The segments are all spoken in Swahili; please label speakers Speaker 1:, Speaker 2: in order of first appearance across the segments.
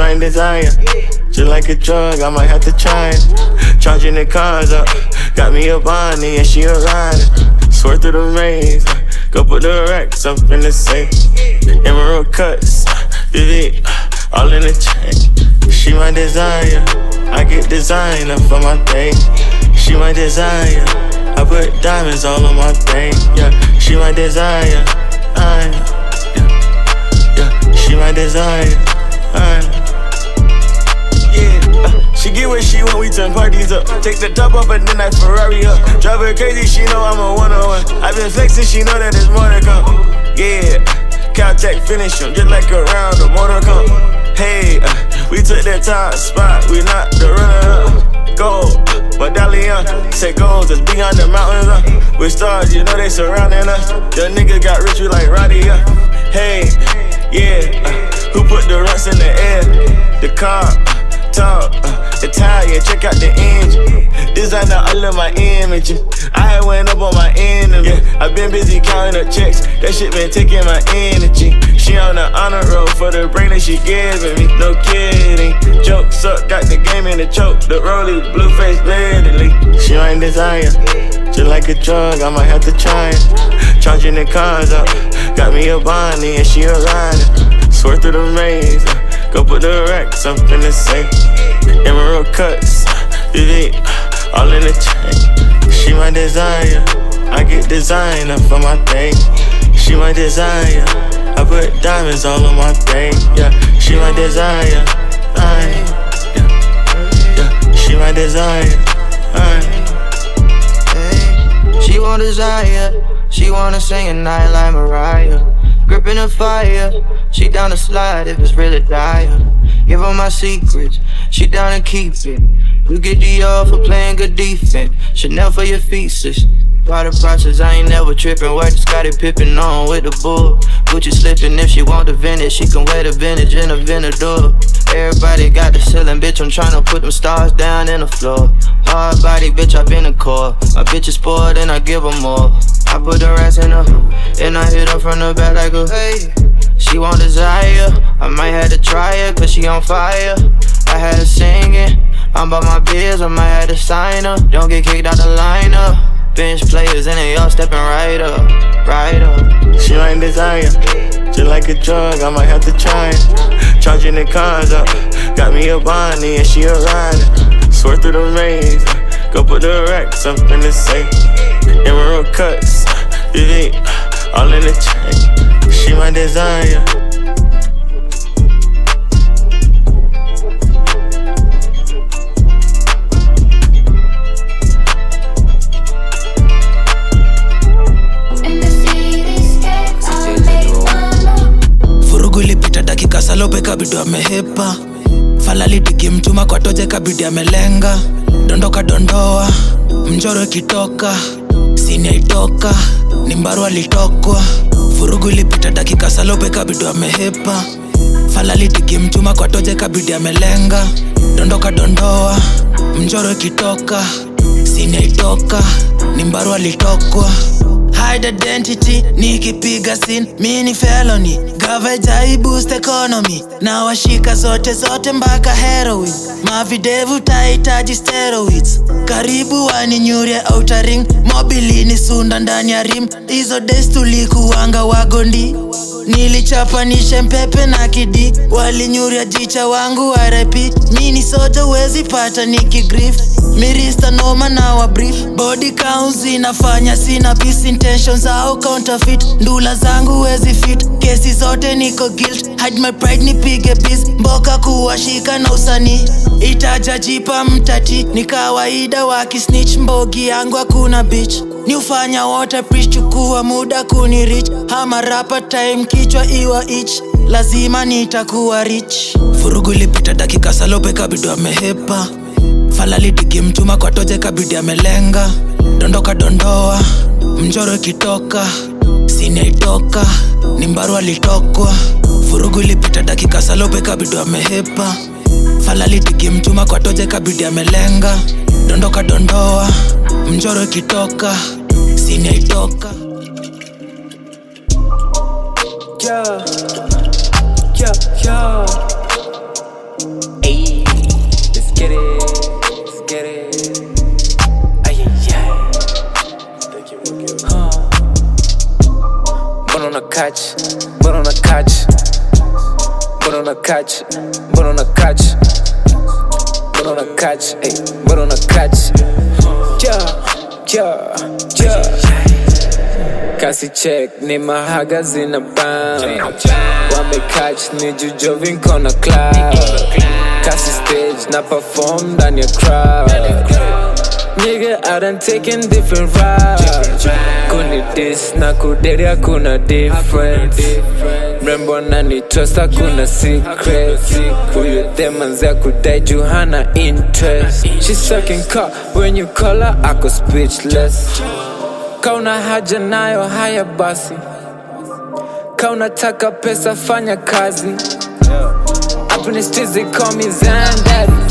Speaker 1: My desire. Just like a drug, I might have to try it. Charging the cars up. Got me a Bonnie and she a rider. Swear through the maze. Go put the racks up in the safe. Emerald cuts. Vivid. All in the chain. She my desire. I get designer for my day. She my desire. I put diamonds all on my thing. Yeah, she my desire. I, yeah, yeah, she my desire. Get what she want, we turn parties up. Take the top off and then I Ferrari up. Drive her crazy, she know I'm a one on one. i been flexing, she know that there's more to come. Yeah, Caltech finish him just like a round of motor come. Hey, uh, we took that top spot, we not the runner. up Go, medallion, say goals that's beyond the mountains. Uh. With stars, you know they surrounding us. The nigga got rich, we like Roddy. Uh. Hey, yeah, uh, who put the rest in the air? The car, talk, uh, Italian, check out the engine. Designer all of my image. I went up on my enemy. I been busy counting up checks. That shit been taking my energy. She on the honor roll for the brain that she giving me. No kidding. Jokes up, got the game in the choke. The rollie, blue face, literally. She my desire. Just like a drug, I might have to try it. Charging the cars up. Got me a Bonnie and she a rider. Swear through the maze. Go put the racks up in the safe. Emerald cuts. Vivid. All in the chain. She my desire. I get designer for my thing. She my desire. I put diamonds all on my thing. Yeah, she my desire. I, yeah, yeah. She my desire.
Speaker 2: I, she want desire. She wanna sing a night like Mariah. Gripping the fire. She down to slide if it's really dire. Give her my secrets. She down to keep it. You get the off for playing good defense. Chanel for your thesis. By the process, I ain't never tripping. Work Scottie Pippen on with the bull. Gucci slipping if she want the vintage. She can wear the vintage in a Venador. Everybody got the ceiling, bitch. I'm tryna put them stars down in the floor. Hard body, bitch. I been a core. My bitch is spoiled and I give her more. I put the rest in her, and I hit her from the back like a hey. She want desire. I might have to try it, cause she on fire. I had her singing. I'm about my biz, I might have to sign up. Don't get kicked out the lineup. Bench players and they all stepping right up, right up.
Speaker 1: She my desire, just like a drug, I might have to try it. Charging the cars up, got me a Bonnie and she a rider. Swear through the maze, go put the racks up in the safe. Emerald cuts, Vivid, all in the chain. She my desire.
Speaker 3: Vurugu ilipita dakika salope kabidi amehepa falali tikimchuma kwa toje kabidi amelenga. Dondoka dondoa mjoro ikitoka siniaitoka ni mbaru alitokwa. Vurugu ilipita dakika salope kabidi amehepa falali tikimchuma kwa toje kabidi amelenga. Dondoka dondoa mjoro ikitoka siniaitoka ni mbaru alitokwa. Hide identity nikipiga sin mini felony gavejai boost economy. Na washika zote zote mpaka heroin. Mavidevu tahitaji steroids. Karibu waninyurie outering mobilini sunda ndani ya rim. Hizo des tulikuwanga wagondi. Nilichapanishe mpepe na kidi. Walinyuria jicha wangu warepi mini soja wezi pata nikigrif mirista noma na wabrief body counts zinafanya sina peace intentions au counterfeit. Ndula zangu wezi fit. Kesi zote niko guilt. Hide my pride nipige bis mboka kuwashika na usanii itajajipa mtati. Ni kawaida wa wakisnitch mbogi yangu hakuna bitch ni ufanya wote preach. Chukua muda kuni rich ama rapa time kichwa iwa ich lazima nitakuwa rich. Furugu ilipita dakika salope kabidi amehepa. Falali mtuma kwa toje kabidi amelenga. Dondoka dondoa. Mjoro ikitoka inaitoka. Ni mbaru alitokwa. Vurugu ilipita dakika salope kabidi amehepa falalitiki mchuma kwa toje kabidi amelenga. Dondoka dondoa mjoro ikitoka. Sinaitoka
Speaker 4: yeah, yeah, yeah. Hey, let's get it. on a catch, butt on the couch, butt on the couch, butt on a catch, butt on a catch. ayy, butt on the couch. Yeah, yeah, yeah. Kasi check nimahagazi na bam wamekach ni jujovin kona club kasi stage na perform ndani ya crowd Nigga, I done taken different routes Kuni dis na kuderi hakuna difference Mrembo na ni trust hakuna secret Huyu demanzi kudai juu hana interest. She sucking cock when you call her ako speechless. Kauna haja nayo haya basi Kaunataka pesa fanya kazi Up in the streets they call me Zandaddy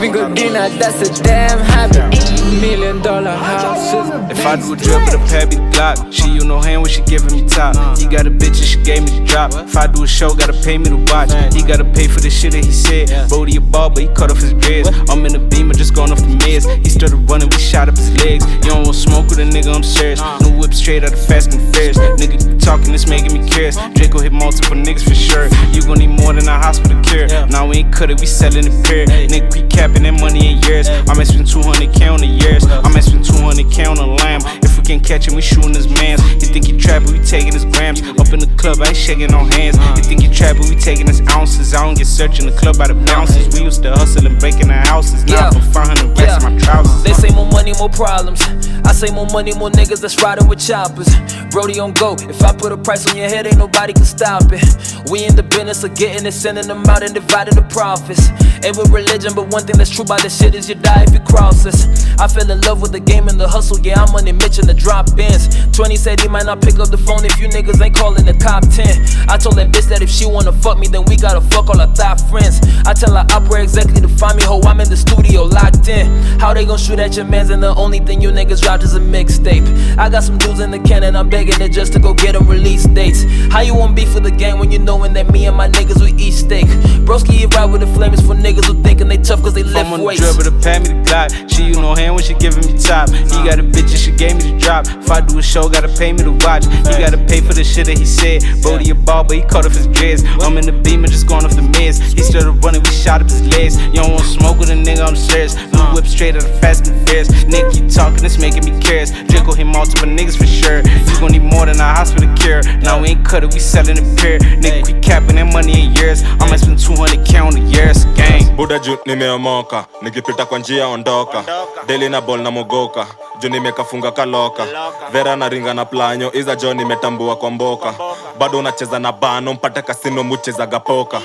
Speaker 4: Sipping good dinner, that's a damn habit Million dollar houses
Speaker 5: If I do a drip with a the Glock. She you no hand when she giving me top. He got a bitch and she gave me the drop. If I do a show, gotta pay me to watch. He gotta pay for the shit that he said. Brody a ball, but he cut off his dreads. I'm in the beamer, just going off the meds. He started running, we shot up his legs. You don't want smoke with a nigga, I'm serious. No whip straight out of Fast and Furious. Nigga talking, it's making me curious. Draco hit multiple niggas for sure. You gon' need more than a hospital care. Now we ain't cut it, we selling the pair. Nigga, we capping that money in years. I might spend 200k on the years. I might spend 200k on a lamb. If we can't catch him, we shooting his mans. He think he trapping, we taking his grams. Up in the club, I ain't shaking no hands. He think he trapping, we taking his ounces. I don't get searching the club by the bounces. We used to hustle and breaking our houses. Now
Speaker 6: Yeah.
Speaker 5: I'm 500 racks in my trousers.
Speaker 6: They say more money, more problems. I say more money, more niggas that's riding with choppers. Brody on go. If I put a price on your head, ain't nobody can stop it. We in the business of getting it, sending them out and dividing the profits. Ain't with religion, but one thing that's true about this shit is you die if you cross us. I fell in love with the game and the hustle. Yeah, I'm on it, Mitch in the drop ins. 20 said he might not pick up the phone if you niggas ain't calling the top 10. I told that bitch that if she wanna fuck me, then we gotta fuck all our thought friends. I tell her up where exactly to find me, ho. I'm in the studio locked in. How they gon' shoot at your mans and the only thing you niggas dropped is a mixtape. I got some dudes in the can and I'm begging it just to go get them release dates. How you want beef for the gang when you knowing that me and my niggas we eat steak? Broski, he ride with the flames for niggas who thinkin' they tough cause they
Speaker 5: If I'm
Speaker 6: lift
Speaker 5: on the
Speaker 6: weights.
Speaker 5: with a pad, me the Glock. She you no hand when she giving me top. He got a bitch and she gave me the drop. If I do a show, gotta pay me to watch. He gotta pay for the shit that he said. Brody a ball, but he caught off his dreads. I'm in the beamer, just going off the meds. He started running, we shot up his legs. You don't want smoke with a nigga, I'm serious. New whip straight out of Fast and Furious. Nick keep talking, it's making me curious. Draco hit multiple niggas for sure. You gon' need more than a hospital cure. Now we ain't cut it, we selling the pair. Nigga, we capping that money in years. I'ma spend 200k on the years. Gang.
Speaker 7: buda juu nimeomoka nikipita kwa njia ondoka deli na bol na mogoka. Juu nimekafunga kaloka. Vera na ringa na planyo. Iza jo nimetambua kwa mboka. Bado unacheza na bano. Mpata kasino muchezaga poka.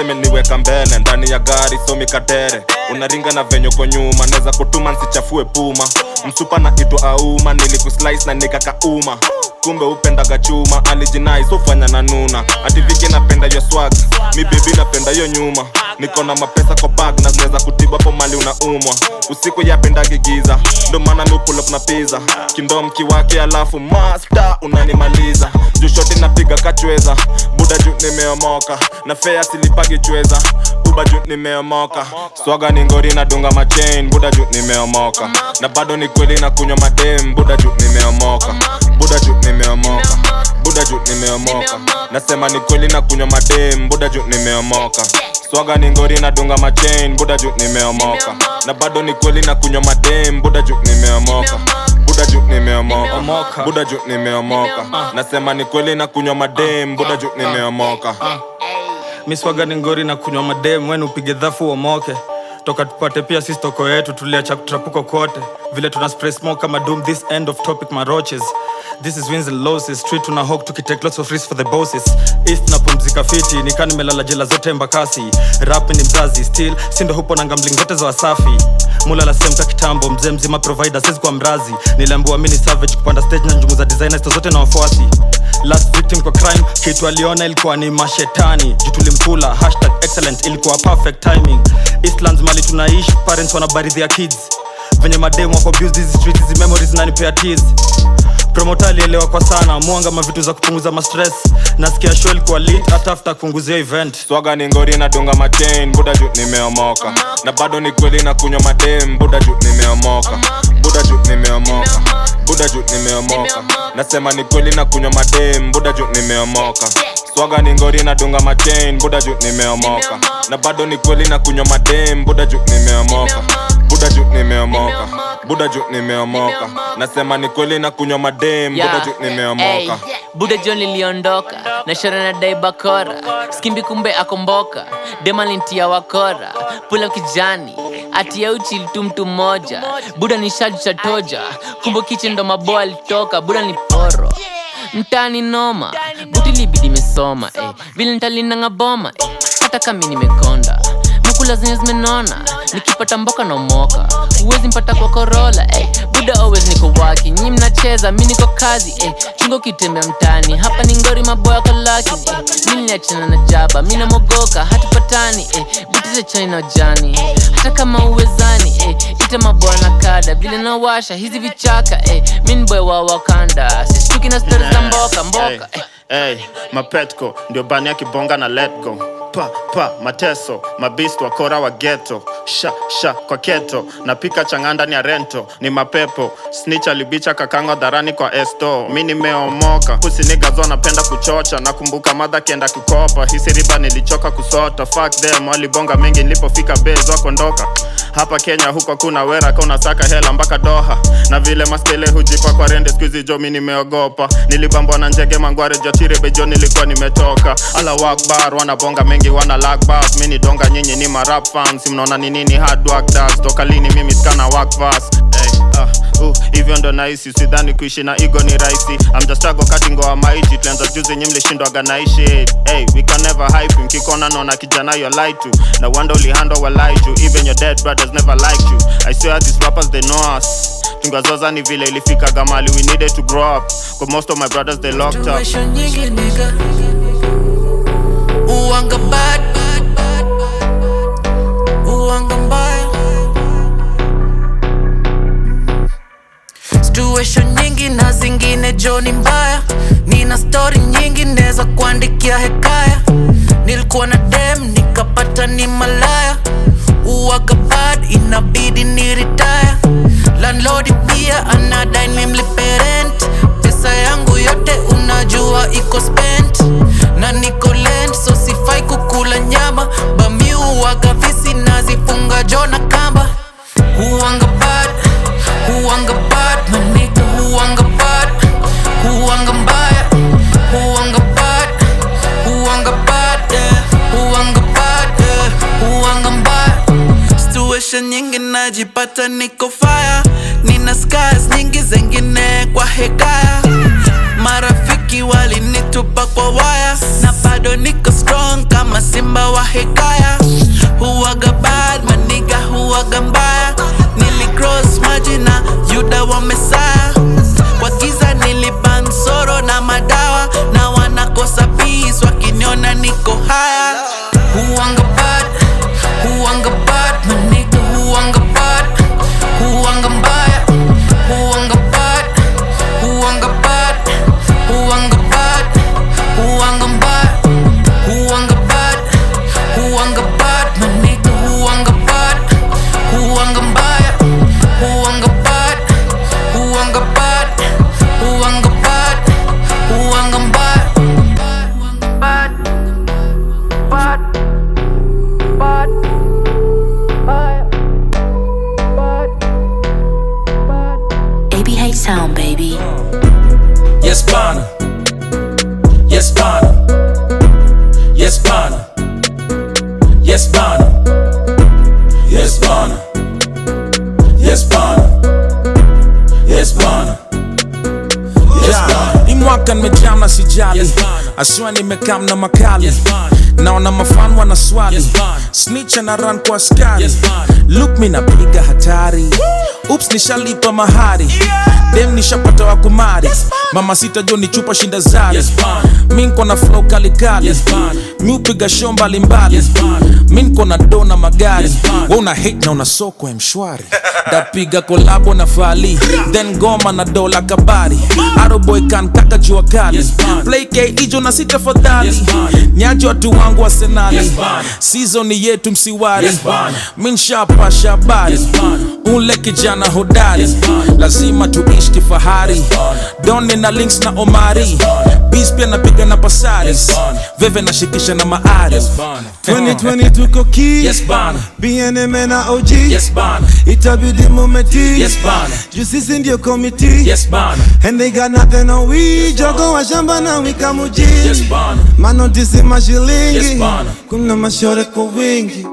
Speaker 7: Imeniweka mbele ndani ya gari somi katere. Unaringa na venyo kwa nyuma. Naweza kutuma nsichafue puma. Msupa na itwa auma. Nilikuslice na nikakauma kumbe upendaga chuma. Alijinai sofanya na nuna. Ativiki napenda yo swag. Mi bebi napenda yo nyuma. Niko na mapesa kwa bag na zinaweza kutiba po mali unaumwa. Usiku yapendagi giza. Ndo maana mi pull up na pizza. Kindom kiwake alafu masta unanimaliza. Jushoti napiga kachweza buda juu nimeomoka. Na fea silipagi chweza buba juu nimeomoka swaga ni ngori na dunga machain buda juu nimeomoka na bado ni kweli na kunywa madem buda juu nimeomoka buda juu nimeomoka buda juu nimeomoka nasema ni kweli na kunywa madem buda juu nimeomoka swaga ni ngori na dunga machain buda juu nimeomoka na bado ni kweli na kunywa madem buda juu nimeomoka buda juu nimeomoka buda juu nimeomoka nasema ni kweli na kunywa madem buda juu nimeomoka
Speaker 8: miswaga ni ngori na kunywa mademu wenu upige dhafu uomoke. Toka tupate pia sisi toko yetu tuliacha kutrapuko kote. Vile tuna spray smoke kama doom this end of topic maroches this is wins and losses street tuna hawk tukitake lots of risks for the bosses. East napumzika fiti nikaa nimelala jela zote mbakasi. Rap ni mzazi still sindo hupo na ngambling zote za wasafi. Mulala semka kitambo mzee mzima provider sisi kwa mrazi. Niliambiwa mini savage kupanda stage na njumu za designers zote na wafuasi. Last victim kwa crime kitu aliona ilikuwa ni mashetani. Juu tulimkula hashtag excellent ilikuwa perfect timing. Eastlands mali tunaishi parents wanabaridhia kids. Venye mademu wako these streets hizi memories nanipea tears promota alielewa kwa sana mwanga mavitu za kupunguza mastress nasikia show kwa lit hata after kupunguzia event.
Speaker 7: Swaga ni ngori na dunga machain buda juu nimeomoka. Na bado ni kweli na kunywa madem buda juu nimeomoka. Buda juu nimeomoka. Buda juu nimeomoka. Nasema ni kweli na kunywa madem buda juu nimeomoka. Swaga ni ngori na dunga machain buda juu nimeomoka. Na bado ni kweli na kunywa madem buda juu nimeomoka buda juu nimeomoka buda juu nimeomoka nasema ni kweli na kunywa madem. Buda
Speaker 9: Yeah.
Speaker 7: juu nimeomoka
Speaker 9: buda juu liliondoka na shara na dai bakora. Skimbi kumbe akomboka. Demalintia wakora. Pula kijani. Atia uchi tu mtu mmoja buda ni shaju cha toja. Kumbe kiche ndo maboa alitoka buda ni poro. Mtani noma. Buti libidi mesoma eh. vile ntalinanga boma eh. hata kami nimekonda mukula zenye zimenona nikipata mboka na umoka huwezi mpata kwa korola eh. buda always niko waki nyi mnacheza mi niko kazi eh. chungo kitembea mtani hapa ni ngori maboya kolaki eh. mi niliachana na jaba mi namogoka hatupatani eh. butize chani na jani hata kama uwezani eh. ita maboya na kada vile nawasha hizi vichaka eh. mi ni boy wa wakanda sistuki na stori za mboka mboka eh.
Speaker 10: Hey, mapetko ndio bani ya kibonga na let go pa pa mateso mabist wakora wa geto sha sha kwa keto napika chang'aa ndani ya rento ni mapepo. Snitch alibicha kakanga dharani kwa esto. Mi nimeomoka. Kusinigazo napenda kuchocha. Nakumbuka madha kienda kukopa. Hisi riba nilichoka kusota. Fuck them walibonga mengi nilipofika bez wakondoka hapa kenya huko kuna wera kaunasaka hela mpaka doha. Na vile maskele hujipa kwa rende skuizi jo mi nimeogopa. Nilibambwa na njege mangware jachire bejo nilikuwa nimetoka. Ala wakbar wanabonga mengi wana lakbas mi ni donga nyinyi ni marap fans. Mnaona ni nini hard work does. Toka lini mimi skana work fast hey, uh, uh, hivyo nahisi sidhani kuishi na ego ni rahisi I'm just struggle kati ngoa maiji tulianza juzi nyi mlishindwaga naishi hey, we can never hype mkikona naona kijana you lie to. Na wanda ulihando wa lie to even your dead brothers never liked you. I swear these rappers they know us. Tungazoza ni vile ilifika gamali we needed to grow up. Cause most of my brothers they locked up.
Speaker 3: Nyingi nigga. Uwanga bad Uwanga mbaya Situation nyingi na zingine joni mbaya. Nina story nyingi neza kuandikia hekaya. Nilikuwa na dem nikapata ni malaya. Uwaga bad inabidi ni retire. Landlord pia anadai nimlipe rent. Pesa yangu yote unajua iko spent. Na niko land, so sifai kukula nyama. Bami uwaga visi nazifunga jona kamba. Huwanga bad, huwanga mbaya. Situation nyingi najipata niko fire. Nina scars nyingi zengine kwa hekaya. Marafiki walinitupa kwa waya. Na bado niko strong kama simba wa hekaya. Huwaga bad maniga huwaga mbaya nilicross maji na yuda wa mesaya kwa giza nilibansoro na madawa na wanakosa
Speaker 11: aswa nimekam na makali. Naona mafan wana swali. Snitch na ran kwa askari look mi napiga hatari. Ups nishalipa mahari dem nishapata wakumari mama sita jo ni chupa shinda zari yes, minko na flow kalikali yes, mi upiga show mbalimbali yes, minko na do na magari yes, we una hate na una soko ya mshwari dapiga kolabo na fali then goma na dola kabari aroboy kantaka jua kali yes, play k ijo na sita fadhali yes, nyaji watu wangu wa senali
Speaker 12: yes,
Speaker 11: sizoni yetu msiwari
Speaker 12: yes,
Speaker 11: minshapasha habari
Speaker 12: yes,
Speaker 11: ule kijana hodari
Speaker 12: yes,
Speaker 11: lazima tuishi fresh kifahari. Doni na links na Omari. Beast pia napiga na Pasaris. Veve nashikisha na maari
Speaker 13: 2020 tuko ki BNM na OG Itabidi mumeti Juu sisi ndio komiti. And they got Jogo wa shamba na wika
Speaker 12: muji
Speaker 13: Manotisi mashilingi Kuna mashore kwa wingi.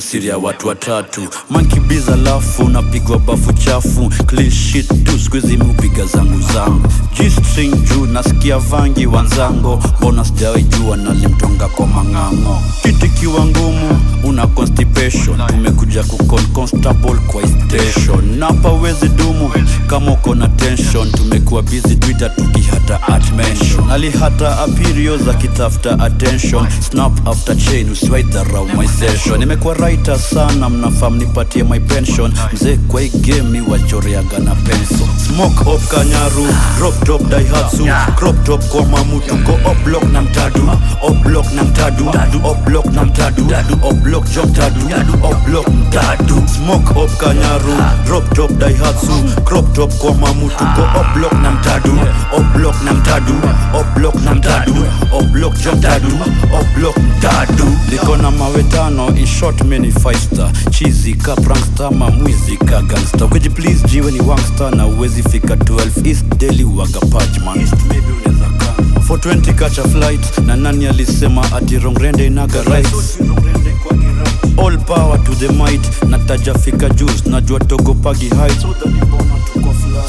Speaker 14: siri ya watu watatu Monkey biza lafu napigwa bafu chafu. Tu skuizi miupiga zangu zangu. Jistring juu nasikia vangi wanzango mbona sijawe jua nalimtonga kwa mang'ang'o. Kiti kiwa ngumu una constipation. Tumekuja kuconstable kwa station. Napa wezi dumu kama uko na tension. Tumekuwa busy twitter tukihata attention alihata apirio za kitafuta attention. Snap after chain usiwaidharau my session. Nimekuwa writer sana mnafamu nipatie my pension. Mzee kwa igemi wachoreaga na penso smoke op kanyaru drop top daihatsu. Crop top kwa mamutu. Ko oblok na mtadu. Oblok na mtadu. Oblok na mtadu. Oblok tadu mtadu. Oblok mtadu. Smoke op kanyaru drop top daihatsu. Crop top kwa mamutu. Ko oblok na mtadu. Oblok na mtadu. Oblok na mtadu. Oblok job tadu oblok mtadu. Liko na mawe tano in short mini cheesy cup ka prankster mamwizi ka gangsta kweji please jiwe ni wangsta na uwezi fika 12 east daily waga pachman 420 kacha flight. Na nani alisema ati rongrende inaga rights all power to the might. Natajafika juice najua togopagi heights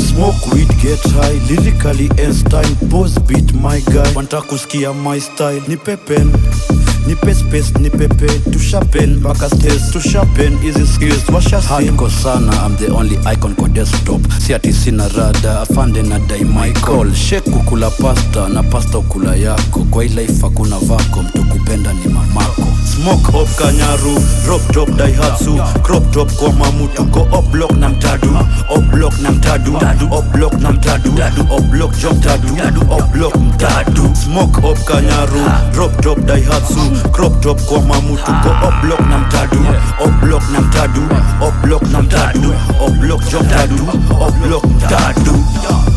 Speaker 14: smoke weed get high. Lyrically Einstein pose beat my guy. Wanta kusikia my style. Ni pepen nipe space nipepe tushapen mpaka stes tushapen hizi skills washasiko sana I'm the only icon kwa desktop. Si ati sina rada afande na dai my call. Kula pasta na pasta ukula yako. Kwa hii life hakuna vako mtu kupenda ni mamako. Smoke op kanyaru drop top daihatsu. Crop drop kwa mamutu ko oblok na mtadu. Oblok na mtadu. Oblok na mtadu. Oblok jo mtadu oblok mtadu. Smoke op kanyaru drop top daihatsu crop top kwa mamutu ko oblok na mtadu oblok na mtadu oblok na mtadu oblok jo mtadu oblok mtadu
Speaker 9: Yo,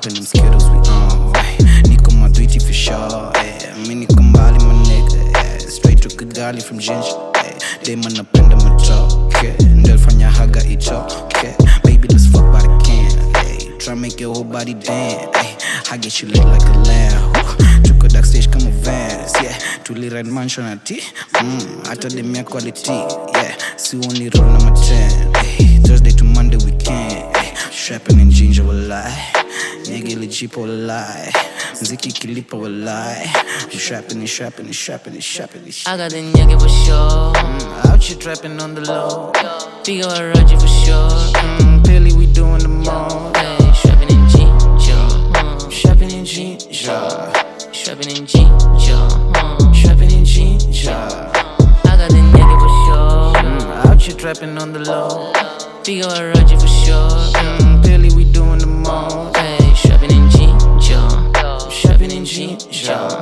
Speaker 15: Popping them skittles we on. Ay, niko madwiti for sure. Ay, mi niko mbali my nigga. Ay, straight to Kigali from Ginger. Eh. Ay, dem anapenda matoke. Ndelfanya haga itoke. Baby let's fuck by the can. Ay, try make your whole body dance. Ay, I get you lit like a lamb. Tuko backstage kama Vans, yeah. Tuliride mansion ati, mm, hata dem ya quality, yeah. Si only roll na maten, ay. Thursday to Monday weekend. Strapping in ginger walai, nigga lijipo walai. Mziki kilipa walai. Strapping and strapping and strapping and strapping and
Speaker 9: I got the nigga for sure.
Speaker 15: Mm, out here trapping on the low.
Speaker 9: Big ol' Roger for sure.
Speaker 15: Mm, clearly we doing the most.
Speaker 9: mall. Hey, shopping in ginger. Mm, shopping in ginger. Shopping in ginger. Mm, shopping in ginger. I got the nigga for sure. Mm, out here trapping on the low. Figure a Roger for sure.
Speaker 16: Yeah.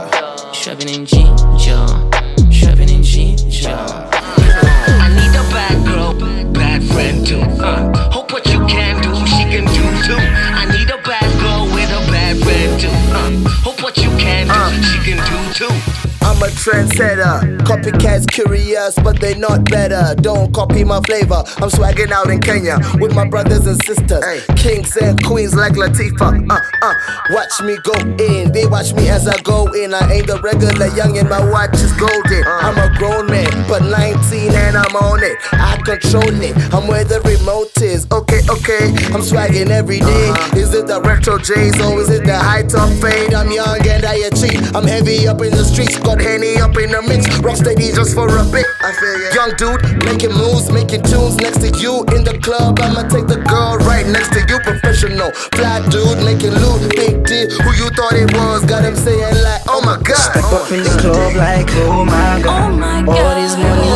Speaker 17: I'm a trendsetter. Copycats curious, but they not better. Don't copy my flavor. I'm swagging out in Kenya with my brothers and sisters. Kings and queens like Latifah. Uh, uh. Watch me go in. They watch me as I go in. I ain't the regular young and my watch is golden. I'm a grown man, but 19 and I'm on it. I control it. I'm where the remote is. Okay, okay. I'm swagging every day. Is it the retro J's or is it the high top fade? I'm young and I achieve. I'm heavy up in the streets. Got Henny up in the mix. Rock steady just for a bit. I feel ya. Young dude, making moves, making tunes next to you in the club. I'ma take the girl right next to you. Professional, fly dude, making loot. Big deal. Who you thought it was? Got him saying like, oh my god.
Speaker 18: Step up in the club like, oh my god. Oh All this money,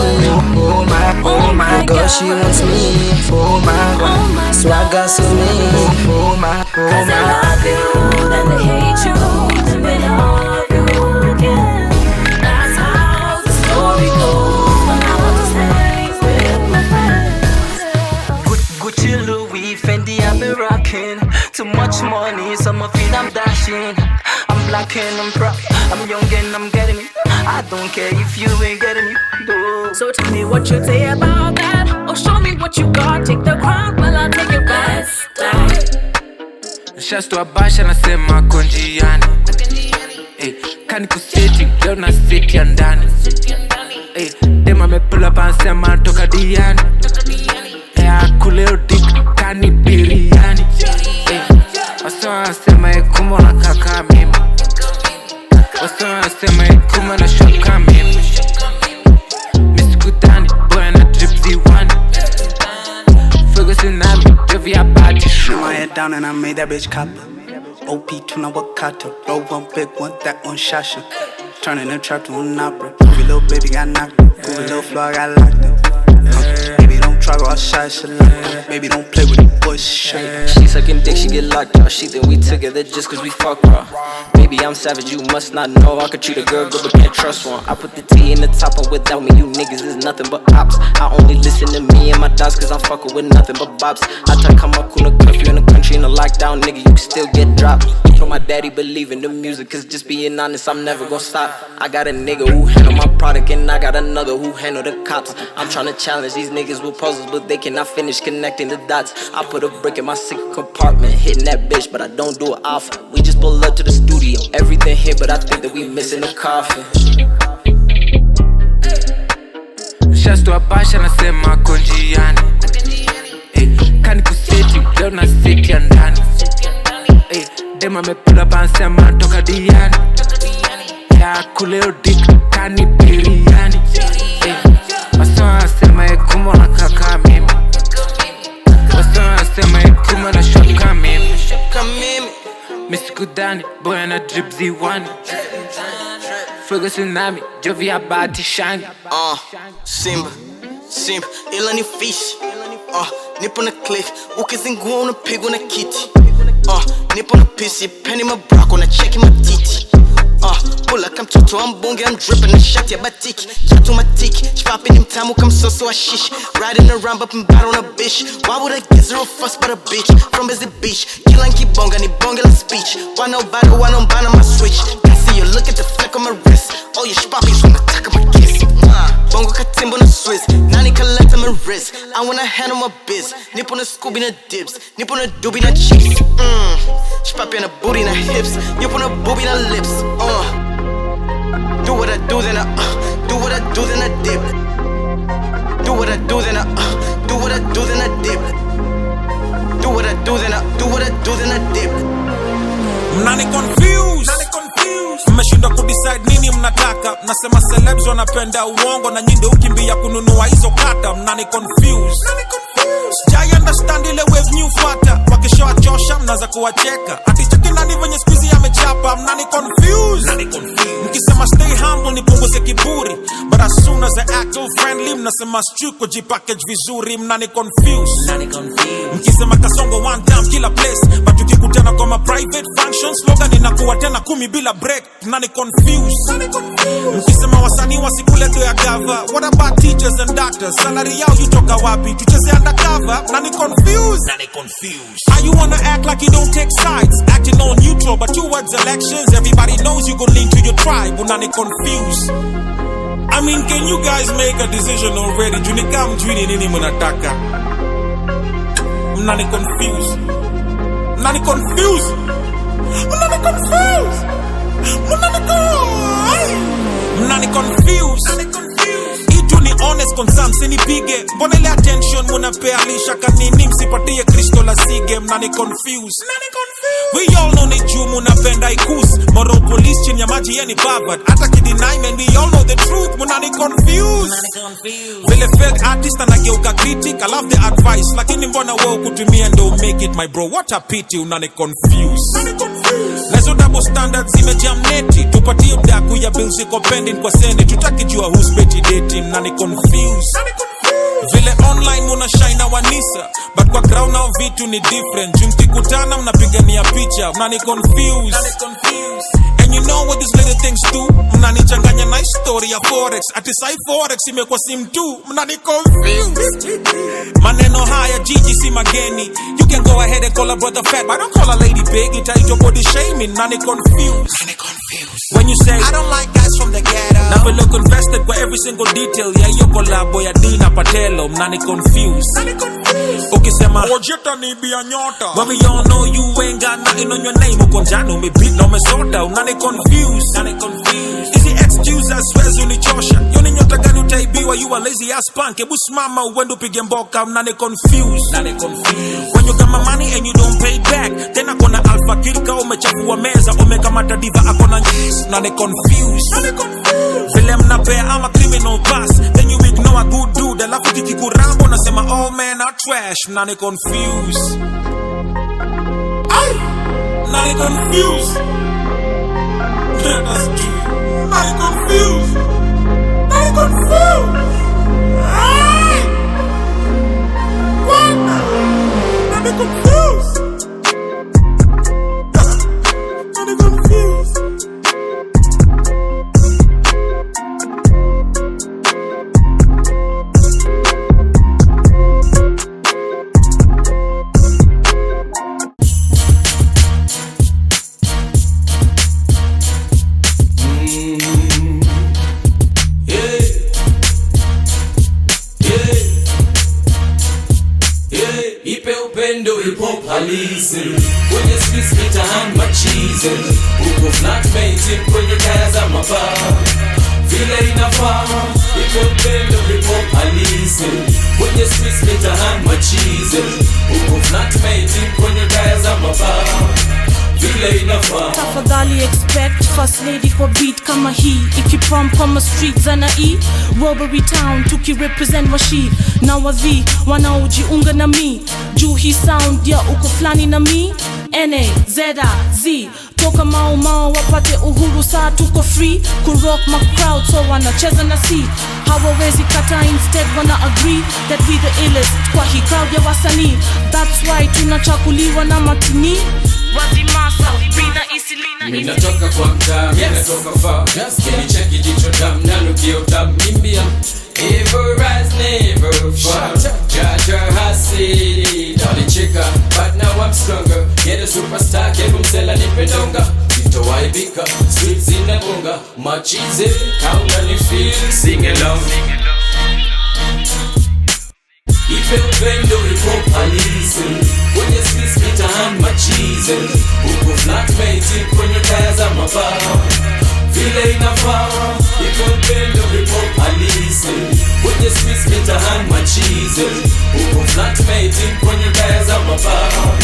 Speaker 18: oh my, oh my oh oh god, she wants me, oh my god. Swagger so me, oh my, oh
Speaker 19: Cause they love you, then they hate you,
Speaker 18: money, so my feet I'm dashing. I'm black and I'm proud. I'm young and I'm getting it. I don't care if you ain't getting it. No.
Speaker 19: So tell me what you say about that. Or show me what you got. Take the crown, well, I'll take your best.
Speaker 4: Shasto abasha nasema konjiani hey, kani kuseti leo na seti ya ndani hey, dem amepula pansema toka diani hey, akuleo dik kani hey, wasa wanasema ekuma na kaka mimi wasa wanasema ekuma na shoka mimi misikutani boya na drip ziwani Ferguson nami jovi ya
Speaker 20: Put my head down and I made that bitch cop. OP tuna wakata. Roll one big one, that one shasha. Turning the trap to an opera. Groovy little baby got knocked. Groovy little floor I got locked up. Try go outside, shit Baby don't play with the boys, shit.
Speaker 21: She sucking dick, she get locked out. She think we together just cause we fuck raw. Baby, I'm savage, you must not know. I could treat a girl good, but can't trust one. I put the T in the top, and without me, you niggas is nothing but ops. I only listen to me and my dogs, cause I'm fucking with nothing but bops. I talk Kamakuna curfew in the country in a lockdown, nigga, you can still get dropped. My daddy believe in the music, cause just being honest, I'm never gonna stop. I got a nigga who handle my product, and I got another who handle the cops. I'm trying to challenge these niggas with puzzles, but they cannot finish connecting the dots. I put a brick in my secret compartment, hitting that bitch, but I don't do it often. We just pull up to the studio, everything here, but I think that we missing the coffin.
Speaker 4: nasema konjiani hey, kani kuseti leo na seti ya ndani hey, dem amepula pansema toka diani. Ya kuleo dik kani biriani hey, wasa wanasema ekuma na kaka mimi wasa wanasema ekuma na shoka mimi misikudani boya na drip ziwani Ferguson nami jovi ya bati shani.
Speaker 17: Uh, Simba, Simba, ila ni fish. Uh, nipo na click, ukizingua unapigwa na kiti. Uh, nipo na pisi, penny mabrako na cheki matiti. Uh, pula kama mtoto wa mbunge, I'm dripping na shati ya batiki. Tatu matiki, chipapi ni mtamu kama msoso wa shish. Riding around up and battle on a bitch. Why would I get zero fuss but a bitch? From busy beach, kila nkibonga ni bonge la speech. Why nobody, why nobody my switch? Can see you look at the fleck on my wrist. Oh, you shpapis wanataka my kiss. Bongo katimbo na Swiss, nani kaleta my wrist. I wanna handle my biz. Nipo na Scooby na dibs, nipo na doobie na cheeks. Mm, shpapi na booty na hips, nipo na booby na lips. Uh, do what I do then I uh, do what I do then I dip. Do what I do then I uh, do what I do then I dip. Do what I do then I do what I do then I dip.
Speaker 22: mnani confuse mmeshindwa kudecide nini mnataka? Nasema celebs wanapenda uongo na nyinde ukimbia kununua hizo kata. Mnani confuse sijai understand ile wave new fata wakishow mnaza kuwacheka atichekindani venye skuizi amechapa mnani confuse mkisema stay humble nipunguze kiburi. But as soon as I act all friendly mnasema struko jipackage vizuri. Mnani confuse mkisema kasongo one time kila place. But tukikutana kwa ma private functions slogan inakuwa tena kumi bila break. Mnani confuse mkisema wasanii wasikule do ya gava what about teachers and doctors? Salary yao yutoka wapi? Tucheze undercover. Mnani confuse Mnani confuse how you wanna act like you don't take sides? Acting all neutral but towards elections everybody knows you gon' lean to your tribe unani confuse I mean, can you guys make a decision already? Junika mjini nini mnataka? Mnani confuse. Mnani confuse. Mnani confuse. Mnani confuse. Mnani confuse. Honest concern, sinipige. Mbona ile attention munapea alisha kanini msipatie Kristo la sige. Mnani confuse. We all know ni juu munapenda ikus. Moral police chini ya maji yeni bavad hata kidinai man we all know the truth munani confuse vile fake artist anageuka critic I love the advice lakini mbona wewe kutumia ndo make it my bro? What a pity unani confuse lezo double standards zimejamneti tupatie udaku ya bills iko pending kwa sendi tutaki jua who's petty dating nani confuse vile online muna shine wanisa but kwa ground nao vitu ni different. Juu mkikutana mnapigania picha mnani confuse and you know what these little things do? Mnanichanganya na story ya forex. Ati sai forex imekuwa sim tu mnani confuse maneno haya jiji si mageni. You can go ahead and call a brother fat. But don't call a lady big? Itaitwa body shaming. Nani confuse when you say I don't like guys from the ghetto. Na vile uko invested kwa every single detail. Ya hiyo kolabo ya Dina Patelo mnani confuse ukisema ojeta ni bia nyota. When we all know you ain't got nothing on your name. Uko njano umebeat na umesota unani confuse nani confuse hizi excuses swezi unichosha yoni nyota gani utaibiwa you are lazy ass punk hebu simama uende upige mboka mnane confused. Mnane confused. when you got my money and you don't pay back tena kona alpha kirka umechafua meza umekamata diva akona confused nane confused vile mnapea ama criminal pass then you ignore a good dude alafu kikikurambo unasema oh man I trash nani confused. Ay! confused. confuse That's true. Nani confuse nani confuse Ay! What? nani confuse
Speaker 23: tafadhali expect first lady kwa beat kama hii. Ikiprom kama street za na e robbery town tukirepresent washi. Na wavi wanaojiunga na mi juu hii sound ya uko flani na mi na zeda z toka mao mao wapate uhuru saa tuko free. Kurock macrowd so wanacheza na si. Hawawezi kata instead wana agree that we the illest. Kwa hii crowd ya wasanii. That's why tunachakuliwa na matini. Wazimasa bina isilina
Speaker 24: minatoka kwa mtaa minatoka far. Kinicheki jicho dam nanukio dam mimbia Ever rise, never fall. Jaja hasidi, nalicheka, but now I'm stronger. Get a superstar, kebu msela nipendonga. Sitowaibika, streets zinabonga. Machize, kauna ni feel, sing along. Ipe upendo halisi kwenye streets mitaani machize huku flatmate kwenye kaya za mabaa vile inafaa ipe upendo hip hop halisi kwenye streets mitaani machize huku flatmate kwenye kaya za mabaa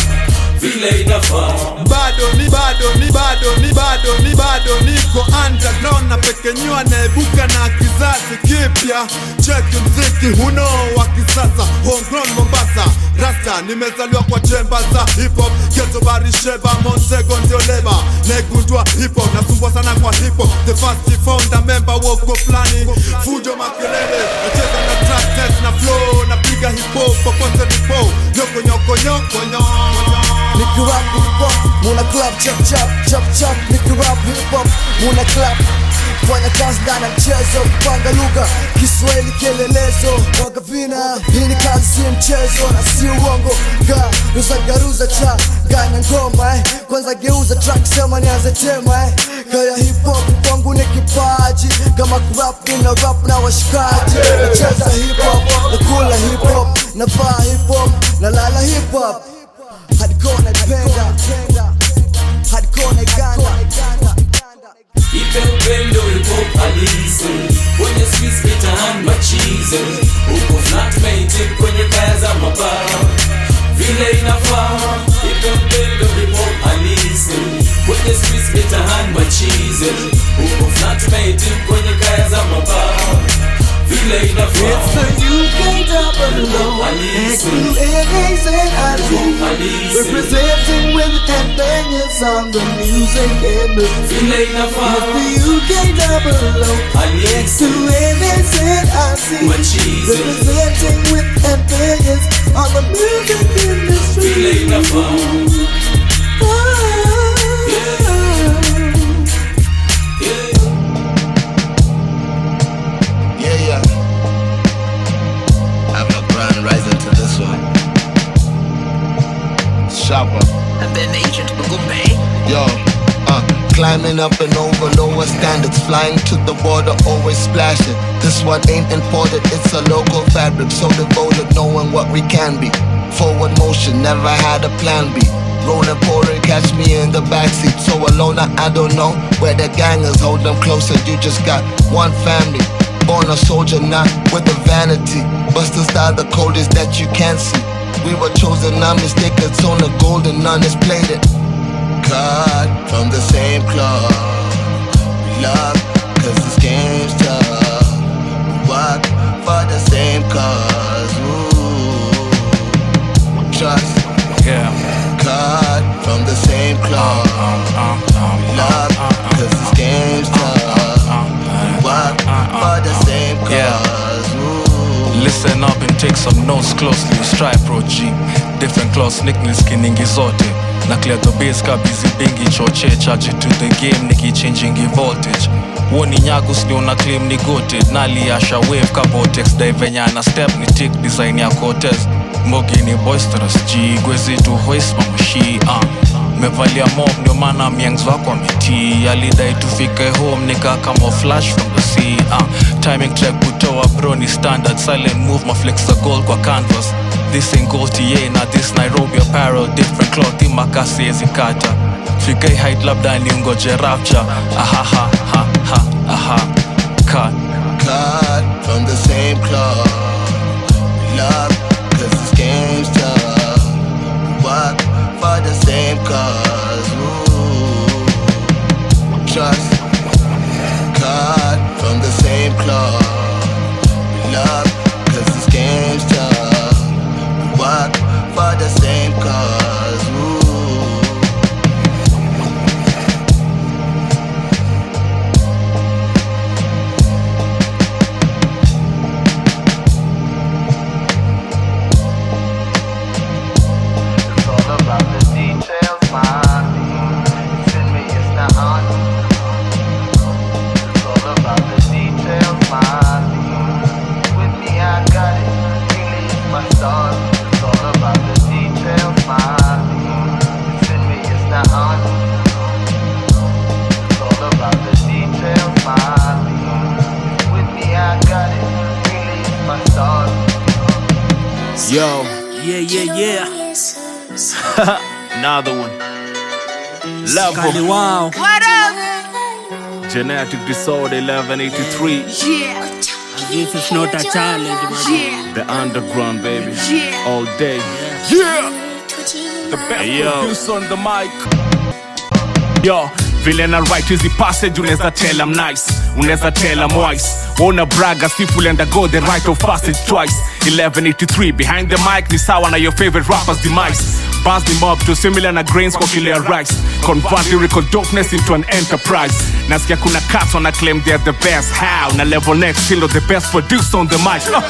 Speaker 24: vile inafaa
Speaker 25: bado ni bado ni bado ni bado ni bado niko underground na pekenyua naebuka na kizazi kipya. Cheki mziki huno wa kisasa homegrown mombasa. Rasta nimezaliwa kwa chemba za hip hop Geto barisheba Montego ndio leba. Negundua hip hop nasumbwa sana kwa hip hop. The first founder member woko flani Fujo makelele Nacheza na track net na flow. Napiga hip hop popote nipo. Nyoko nyoko nyoko nyoko
Speaker 26: Nikirap hip hop, muna clap chop chop, chop chap chap rap, hip hop, muna clap. Fanya kazi ndani ya mchezo, kupanga lugha Kiswahili kielelezo, waga vina Hii ni kazi si mchezo, na si uongo. Ga, ruza garuza cha, ganya ngoma eh. Kwanza geuza track, sema nianze tema eh. Kaya hip hop kwangu ni kipaji. Kama kurap, nina rap na washikaji. Nacheza hip hop, nakula hip hop Navaa hip hop, nalala hip hop Hardcore naipenda Hardcore naiganda
Speaker 27: Ipe upendo ipo halisi kwenye streets mitaani machize. Huko flatmate kwenye kaya za mabaa. Vile inafaa. Ipe upendo ipo halisi kwenye streets mitaani machize. Huko flatmate kwenye kaya za mabaa vile inafaa
Speaker 20: It's the UK double O X2AAs and ID Representing with campaigners on the music industry
Speaker 27: Vile inafaa.
Speaker 20: It's the UK double O. X2AAs and ID Representing with campaigners on the music industry
Speaker 17: Sharper.
Speaker 28: And then Agent Magumbe.
Speaker 17: Yo, uh, climbing up and over lower standards, flying to the border, always splashing. This one ain't imported, it's a local fabric, so devoted, knowing what we can be. Forward motion, never had a plan B. Rolling, pouring, catch me in the backseat. So alone, I, I don't know where the gangers hold them closer. You just got one family. Born a soldier, not with a vanity. Buster style, the coldest that you can see. We were chosen, not mistaken. On the golden, none is plated. Cut from the same cloth. We love, cause this game's
Speaker 29: Class nicknames nyingi zote. Na clear the base ka busy bingi choche charge to the game niki changing voltage. Woni ni una claim ni goated. Naliasha wave ka vortex dai venya na step ni tick design ya cortez. Mogi ni boisterous g gwezi tu hoist mamushi ah. Mevalia mom ndio maana miangs wako ametii alidai tufike home nikakamo flash from the sea ah, timing track kutoa bro ni standard silent move maflexa goal kwa canvas this ain't ta na this nairobi apparel different cloth imakasi ezikata fikai height labda niungoje rapture ahaha ha ha ha aha cut
Speaker 17: cut from the same. We love, cause this game's tough. Work for the same cause. Ooh. Trust. Cut from the same. We love, cause this game's tough. For the same cause.
Speaker 30: Yo,
Speaker 31: Yeah, yeah, yeah.
Speaker 30: another one. Love
Speaker 31: Kali wow.
Speaker 30: What up? Genetic disorder 1183.
Speaker 31: Yeah. This is not a challenge, man.
Speaker 30: The underground, baby.
Speaker 31: Yeah.
Speaker 30: All day. Yeah. The best producer on the mic. Yo, vile na write hizi passage unaweza tell I'm nice unaweza tela moise wona braga sifulenda go the right of passage twice. 1183 behind the mic ni sawa na your favorite rappers demise. Bas ni mob to similar na grains kwa kile ya rice. Convert lyrical dopeness into an enterprise. Nasikia kuna cats wana claim they're the best. How? Na level next still the best produced on the mic. Uh,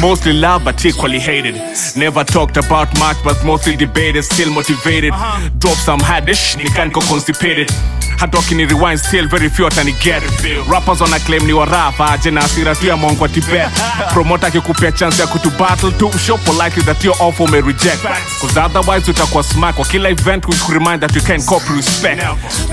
Speaker 30: mostly loved but equally hated. Never talked about much but mostly debated still motivated. Drop some hadish nikaniko constipated hata wakini rewind still very few ataniget rappers wana claim ni warafa aje na asira tu ya mongo wa tibet. Promota akikupea chance ya kutu battle tu show politely that your offer may reject. Cause otherwise utakuwa smack. Kwa kila event we remind that you can cop respect.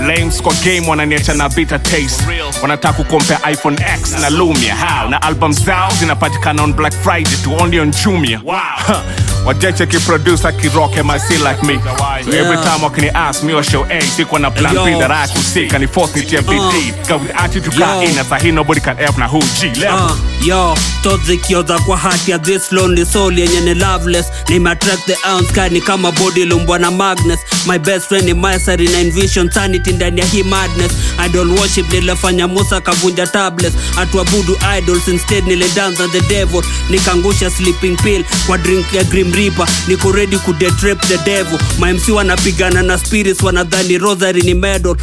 Speaker 30: Lames kwa game wananiacha na bitter taste. Wanataka kukompea iphone x na lumia. How? Na album zao zinapatikana on black friday to only on jumia. Wajeche kiproduce akirock mic like me? So every time wakini ask me or show a sikuwa na plan b that i could sick and force uh, bd go with attitude
Speaker 31: Yo.
Speaker 30: car in as sahi nobody can help na who g level
Speaker 31: Uh, yo thoughts zikioza kwa hati ya this lonely soul yenye ni loveless. Nimeattract the ounce kani kama body lumbwa na magnus. My best friend ni mysery na envision sanity ndani ya hii madness. Idol worship nilifanya musa kavunja tablets. Atuabudu idols instead nilidanza the devil. Nikangusha sleeping pill kwa drink ya grim reaper. Niko ready kudetrap the devil. My MC wanapigana na spirits wanadhani rosary ni medal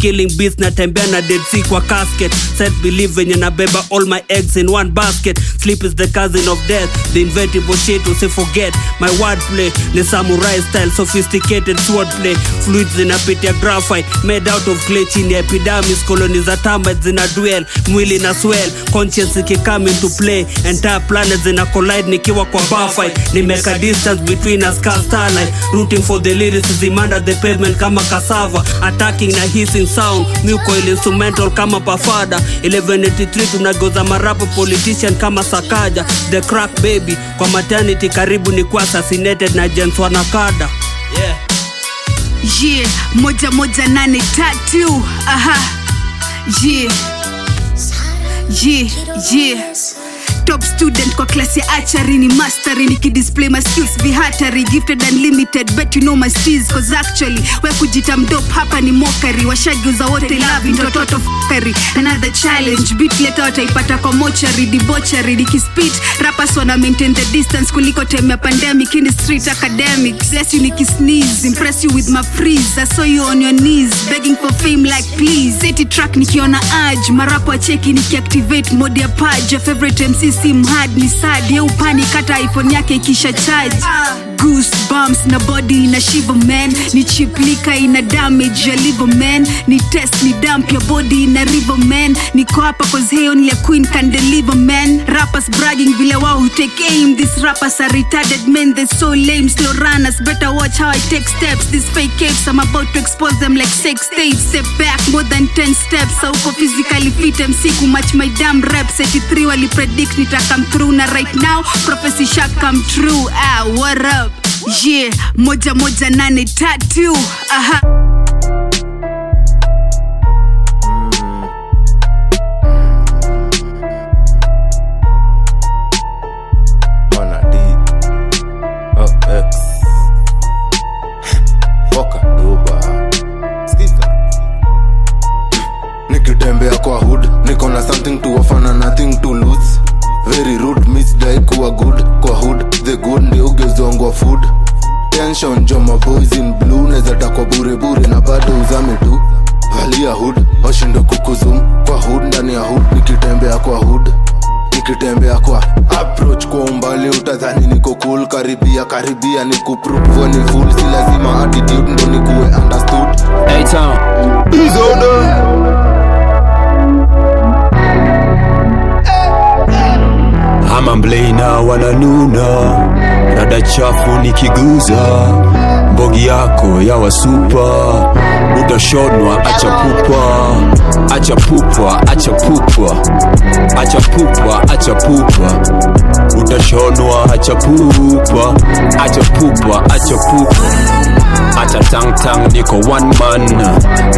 Speaker 31: killing beats natembea na dead sea kwa casket. Set believe venye nabeba all my eggs in one basket. Sleep is the cousin of death the inventable shit usi forget. My wordplay ni samurai style sophisticated swordplay. Fluids zinapitia graphite made out of clay chini ya epidermis. Colony za termites zina duel mwili na swell. Conscience ikikam into play entire planet zina collide nikiwa kwa barfight nimeka distance between us cast starlight. Rooting for the lyrics under the pavement kama cassava. Attacking na hissing sound. Mucoil instrumental kama pafada. 1183 tunagoza marapo politician kama sakaja. The crack baby kwa maternity karibu ni kuwa assassinated na jens wanakada. Yeah.
Speaker 26: moja moja aha. Yeah. Top student kwa klasi ya achari ni mastery nikidisplay my skills vihatari gifted unlimited bet you know my skills cause actually we kujita mdop hapa ni mokari washageuza wote lavi ndototo fkari another challenge beat leta wataipata kwa mochari dibochari nikispit rappers wana maintain the distance kuliko time ya pandemic in the street academic bless you nikisneeze impress you with my freeze i saw you on your knees begging for fame like please. Seti track nikiona urge marapo acheki nikiactivate mode ya page your favorite mc sim hard ni sad ye upani kata iphone yake ikisha charge goosebumps na body ina shiva man. Ni chiplika ina damage ya liver man. Ni test ni dump ya body ina river man. Niko hapa cause hey only a queen can deliver man. Rappers bragging vile wao take aim. These rappers are retarded men they so lame slow runners better watch how i take steps. These fake caves i'm about to expose them like sex tapes. Step back more than 10 steps. Sauko physically fit mc kumatch my damn reps 83 wali predict nita come through. Na right now prophecy shall come true. Ah what up yeah moja moja nane tatu. Aha
Speaker 32: rada chafu nikiguza mbogi yako ya wasupa utashonwa acha pupwa, acha pupwa, acha pupwa, acha pupwa, acha pupa utashonwa acha pupwa, acha pupwa, acha pupwa. Acha tang tang niko one man.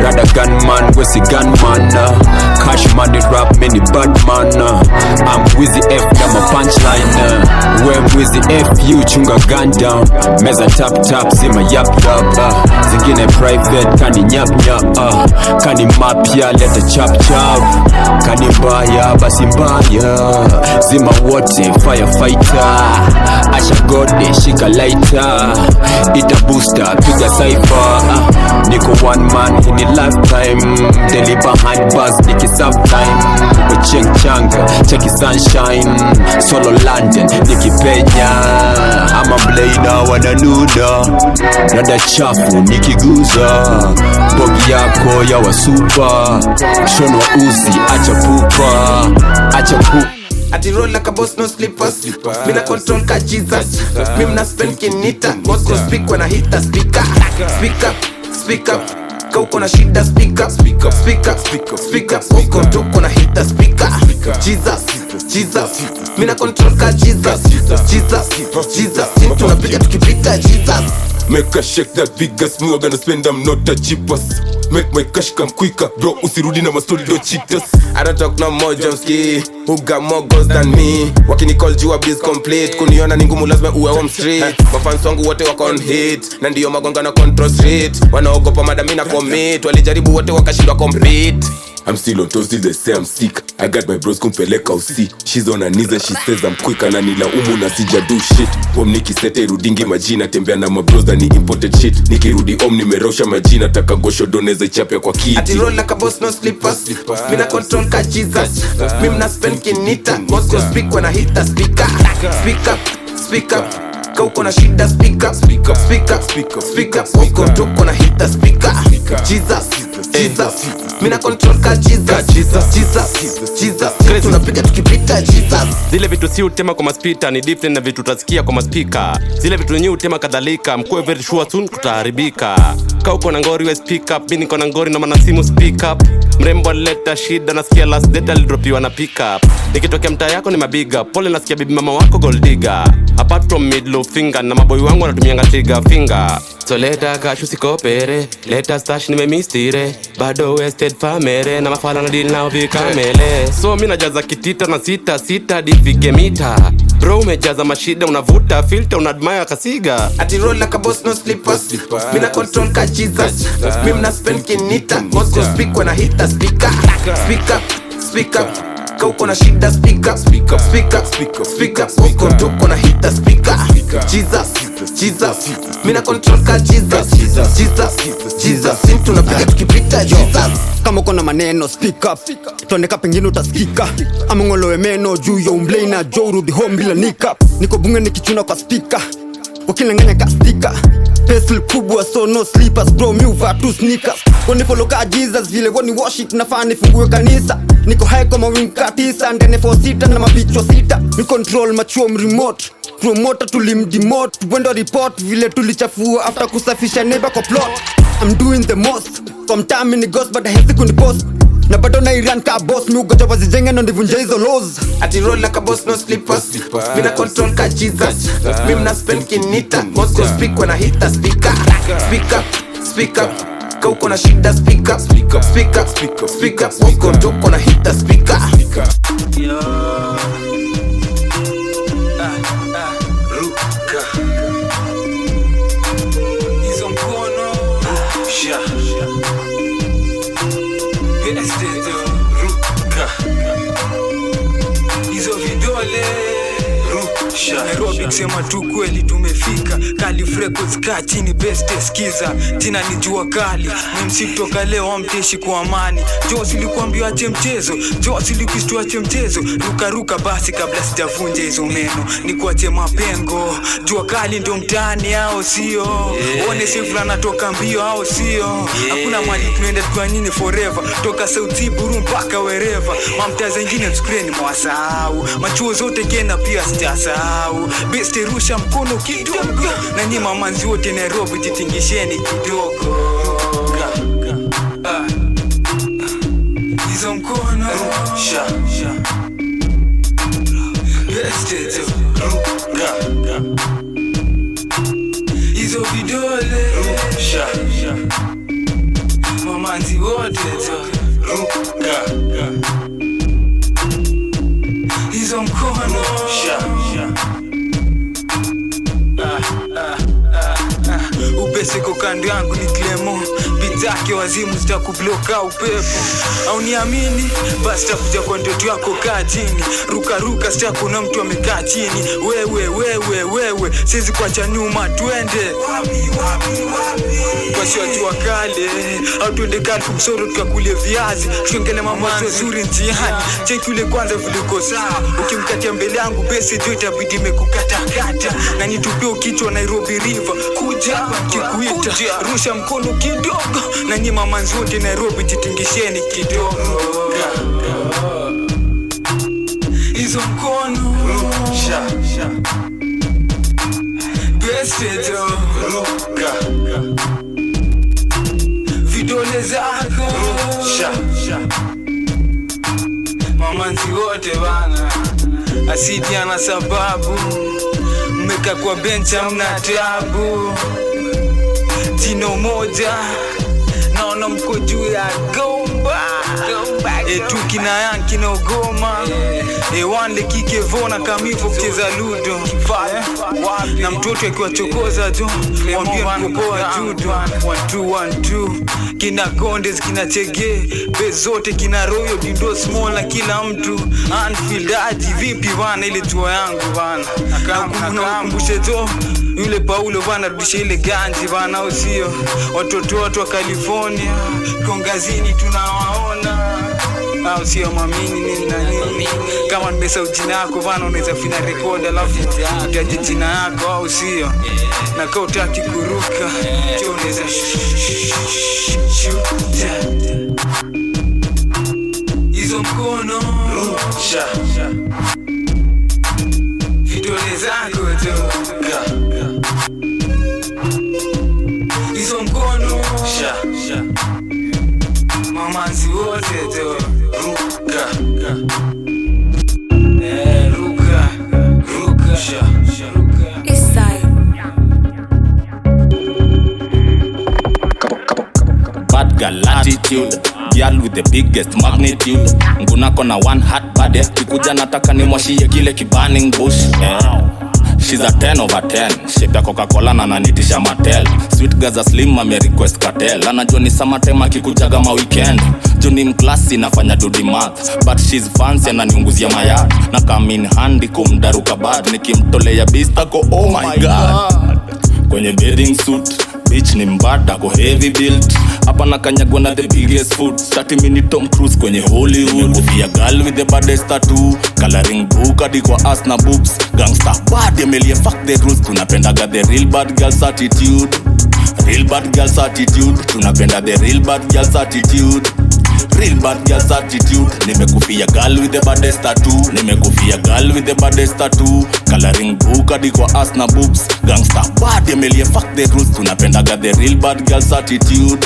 Speaker 32: Rada gunman wesi gunman cash money rap mini bad man. I'm Wizzy F na my punchline.
Speaker 14: We mwizi you chunga gun down meza tap tap zima yap yap ah. zingine private kani nyap nyap ah. kani mapya leta chap chap kani mbaya basi mbaya zima wote firefighter asha gode shika lighter, ita booster piga cypher niko one man in lifetime. Daily behind bars niki time. Niko cheng changa cheki sunshine. Solo london nikipenya ama mleina wananuna rada chafu nikiguza bogi yako ya wasupa shonwa uzi acha pupa acha pupa
Speaker 33: Ati roll like a boss, no slippers. Me na control ka Jesus. Me mna spend kinita. Moscow speak when I hit the speaker. Speak up, speak up. Ka uko na shida speak up, speak up, speak up, speak up, speak up. Uko tu uko na hit the speaker. Jesus, Jesus. mina na control ka Jesus. Jesus, Jesus. Tunapiga tukipita Jesus.
Speaker 34: Make a shake that big ass me gonna spend I'm not a cheapest. Make my cash come quicker. Bro usirudi na mastori don't cheat us.
Speaker 33: I don't talk no more Jomski. Who got more goals than me? Wakini call jua biz complete. Kuniona ni ngumu lazima uwe home street. Mafans wangu wote wako on hit. Na ndiyo magonga na control street. Wanaogopa madami na commit. Walijaribu wote wakashindwa compete
Speaker 34: I'm still on toes till they say I'm sick I got my bros kumpeleka usi She's on her knees and she says I'm quick Ananila umu na sija do shit Home nikisete rudingi majina Tembea na mabros ni imported shit Nikirudi home nimerosha majina Taka gosho doneza ichape kwa kiti
Speaker 33: Ati roll like a boss, no slippers. Mina control ka Jesus. Mim na spend kinita. Moscow speak when I hit the speaker. Speak up, speak up. Ka uko na shida speaker speaker speaker speaker speaker. Uko tuko na hita speaker. Jesus, Jesus. mina na control ka Jesus, Jesus, Jesus, Jesus. Tunapiga tukipita Jesus.
Speaker 35: zile vitu si utema kwa maspita ni different na vitu utasikia kwa maspika zile vitu nyu utema kadhalika mkuwe very sure soon tutaharibika ka uko na ngori we speak up mimi niko na ngori na maana simu speak up mrembo alileta shida nasikia last date alidropiwa na pick up nikitokea mtaa yako ni mabiga pole nasikia bibi mama wako goldiga apart from middle finger. Na maboi wangu wanatumianga trigger finger. So leta kashu sikopere leta stash nimemistire bado wasted famere na mafala na deal nao so mi najaza kitita na sita sita divige mita. Bro umejaza mashida unavuta filter unadmaya kasiga
Speaker 33: Ati roll like a boss, no slippers. mina control ka Jesus. Spend kinita. Speak when speak up. Ka uko na shida speak up, speak up, speak up, speak up, speak up. Uko uko na hit the speaker. Jesus, Jesus. mina control ka Jesus. Jesus, Jesus. Jesus mtu tunapiga tukipita Jesus.
Speaker 36: kama uko na maneno speak up tuandika pengine utasikika ama ng'olowe meno juu ya umblei na jo urudi home bila nikap niko bunge nikichuna kwa spika wakilanganya kastika pesl kubwa so no sleepers bro mi uvaa tu sneakers. Wanifoloka jesus vile woni worship nafaa nifungue kanisa. Niko high kwa mawinka tisa ndene fo sita na mabichwa sita. Ni control machuom remote promota tulimdemote wendo report vile tulichafua after kusafisha neighbor kwa plot. I'm doing the most kwa in ni ghost but hesi kunipost na bado na iran ka boss mi ugoja wazijenge ndo ndivunja hizo laws
Speaker 33: Ati roll like a boss, no slippers. vina na control ka Jesus. mi mna spend kinita. Moscow speak when I hit the speaker. Speak up, speak up. Ka uko na shida speak up, speak up, speak up, speak up, speak up. Uko tu uko na hit the speaker.
Speaker 37: hizo rusha kusema tu kweli tumefika. Kali records kati chini beste skiza jina ni jua kali msi kutoka leo amteshi kwa amani. Jos ilikuambia ache mchezo jos ilikuistu ache mchezo. Rukaruka basi kabla sijavunja hizo meno. Ni kuache mapengo. Jua kali ndo mtani ao sio? One sefula natoka mbio ao sio? Hakuna mali tunaenda tukiwa nyini forever. Toka sauti buru mpaka wereva mamtaa zengine mskreni mwasahau machuo zote kena pia sijasahau beste rusha mkono kidogo. Na nyi mamanzi wote nairobi jitingisheni kidogo. Hizo mkono. Rusha vidole. Sha sha mamanzi wote mkono. Sha kando yangu ni Clemo bitake wazimu zitakubloka upepo. Au niamini basi takuja kwa ndoto yako kaa chini. Ruka ruka sita kuna mtu amekaa chini. Wewe wewe wewe siwezi kuacha nyuma twende. Kwa wa kale au tuende kale kumsoro tukakulie viazi. Tuongele mambo mazuri njiani. Cheki ule kwanza viliko sawa. Ukimkatia mbele yangu besi juu itabidi mekukatakata na nitupie kichwa Nairobi River. Kuja kikuita rusha mkono kidogo. Na nyima wote Nairobi jitingisheni kidogo. Hizo mkono. Rusha. Bestejo ruka vidole zako. Mamanzi wote bana. Asidi ana sababu. Mmeka kwa benchi amna tabu jino moja. Naona mko juu ya gomba. Etu na yan kina ugoma ewande kikevona kamivo kucheza ludo. Na mtoto akiwachokoza jo mwambie mkopoa judo. One, one, two. kina gondes kina chege. Be zote kina royo dindo small na kila mtu. Anfield aji vipi bana ile tua yangu bana? Nakumbushe jo yule paulo vana rudisha ile ganji vana usio sio? Watoto watu wa california kongazini tunawaona. Au sio mamini nini na nini? Kama nimesahau jina yako vana unaweza fina rekodi alafu utaje jina yako au sio? Na kaa utaki kuruka cho unaweza hizo mkono. Zako mamanzi wote jo ruka Eh, ruka ruka
Speaker 22: bad girl attitude. Girl with the biggest magnitude. Ngunako na one heart bade kikuja nataka nimwashie kile kiburning bush. Yeah. She's a 10 over 10 shape ya coca-cola na nanitisha Mattel. Sweet gaza slim ame request cartel. Anajua ni summertime akikujaga ma weekend. Juni mklasi nafanya dudi math. But she's fancy ananiunguzia mayat na come in handy kumdaruka bad. Nikimtolea bistako oh my god. Kwenye bathing suit bitch ni mbada ko heavy built. Hapa na kanyagwa na the biggest food. 30 minute tom cruise kwenye hollywood. Kufia girl with the baddest tattoo. Coloring book hadi kwa ass na boobs. Gangster bad emelie fuck the rules. Tunapendaga the real bad girls attitude. Real bad girls attitude. Tunapenda the real bad girls attitude real bad girls attitude. Nimekufia girl with the baddest tattoo. Nimekufia girl with the baddest tattoo. Coloring book hadi kwa ass na boobs. Gangster bad emelie fuck the rules tunapendaga the real bad girls attitude.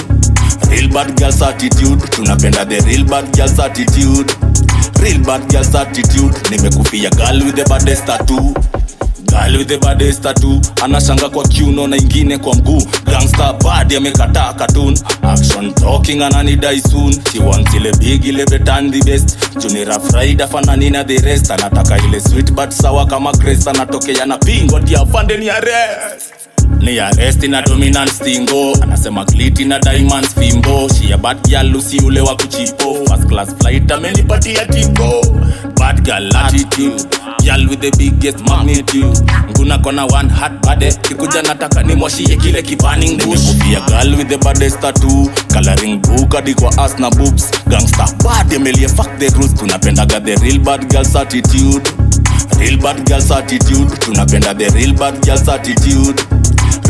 Speaker 22: Real bad girls attitude. Tunapenda the real bad girls attitude. Real bad girls attitude. Nimekufia girl with the baddest tattoo Girl with the baddest tattoo. Anashanga kwa kiuno na ingine kwa mguu. Gangster bad amekataa cartoon. Action talking anani die soon. She wants ile big ile betan the best. Juni rough rider fanani na the rest. Anataka ile sweet but sawa kama grace. Anatokea na pingo dia fande ni arrest. Ni arrest na dominance tingo anasema glit na diamonds fimbo. Shia bad girl lusi ule wa kuchipo. First class flight amenipatia tingo bad girl attitude girl with the biggest magnitude. Nguna kona one hot body kikuja nataka ni moshie kile kiburning bush. Nimekupia girl with the baddest tattoo. Coloring book hadi kwa ass na boobs. Gangsta bad emelie fuck the rules. Tunapendaga the real bad girls attitude. Real bad girls attitude. Tunapenda the real bad girls attitude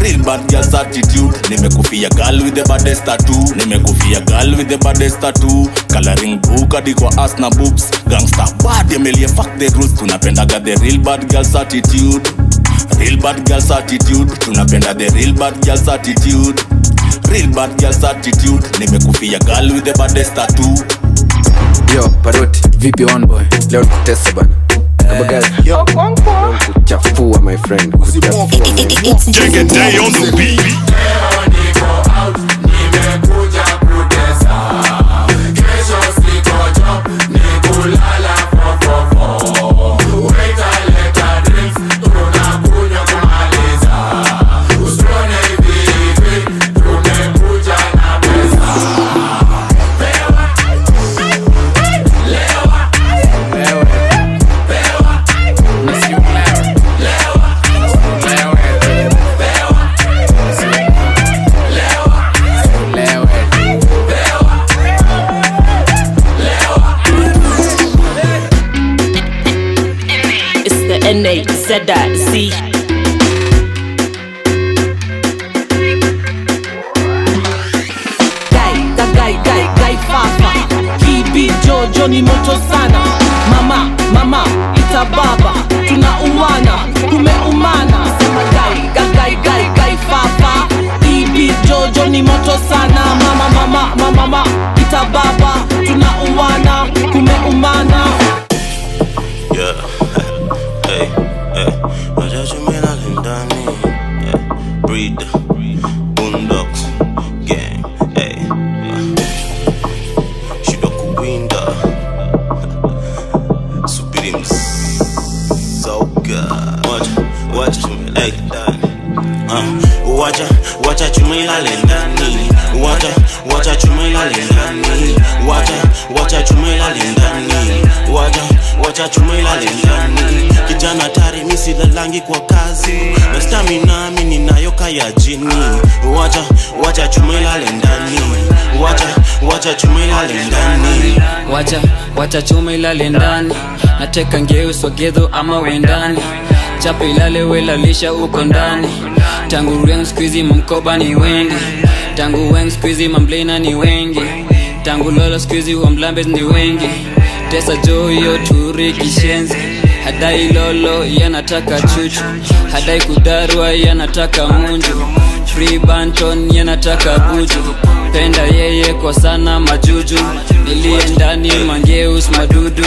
Speaker 22: real bad girls attitude. Nimekufia girl with the baddest tattoo. Nimekufia girl with the baddest tattoo. Coloring book hadi kwa ass na boobs. Gangster bad emelie fuck the rules. Tunapendaga the real bad girls attitude. Real bad girls attitude. Tunapenda the real bad girls attitude. Real bad girls attitude. Nimekufia girl with the baddest tattoo.
Speaker 38: Yo paroti vipi one boy? Leo tukutesa bana kuchafua my friend. Kuchafua
Speaker 39: Take a day on the beat.
Speaker 40: said that, see. Gai, da gai, gai, gai, fafa. Kibi Jojo ni moto sana. Mama, mama, ita baba. Tuna umana,
Speaker 1: Tunaumana, tumeumana. Sema gai, ga gai, gai, gai, fafa. Kibi Jojo ni moto sana. Mama, mama, mama, mama, ita baba. Tuna umana, kume umana Tunaumana, tumeumana. Wacha chuma ilale ndani wacha wacha chuma ilale ndani wacha wacha chuma ilale ndani kijana tari misilalangi kwa kazi. Na stamina mimi ninayo kaya jini. Wacha chuma ilale ndani wacha wacha chuma ilale ndani
Speaker 35: wacha wacha chuma ilale ndani nateka ngeuso gedho ama wendani. Chapa ilale welalisha uko ndani. Tangu reng skuizi mkoba ni wengi tangu weng skuizi mamblina ni wengi. Tangu lolo skuizi wamblambes ni wengi. Tesa joyo turi kishenzi. Hadai lolo yanataka chuchu. Hadai kudarwa yanataka munju. Free banton yanataka buju. Penda yeye kwa sana majuju. Nilie ndani mangeus madudu.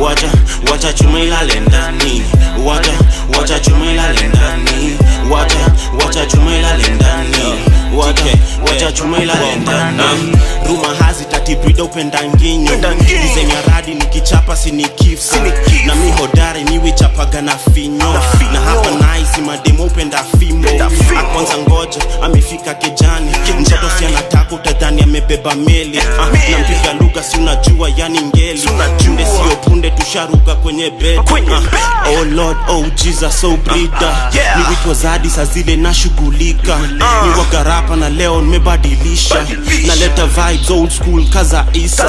Speaker 1: Wacha wacha chuma ilale ndani. Wacha wacha chuma ilale ndani. Wacha wacha chuma ilale ndani chumila lenta. Rumah ndani ruma pendanginyo dizenya radi nikichapa sinikifsa na mi hodari miwichapaga na finyo. Na hapa naisi mademo upenda fimbo akwanza ngoja amefika kejani. Mtoto si anataka utadhani amebeba meli. Ah, nampiga lugha si unajua yani ngeli. Punde sio punde tusharuka kwenye bed. Ah, oh lord oh jesus oh brida ni wiki zadi saa zile nashughulika. Ni wagarapa na leo nimebadilisha. Naleta vibes old school kaza isa.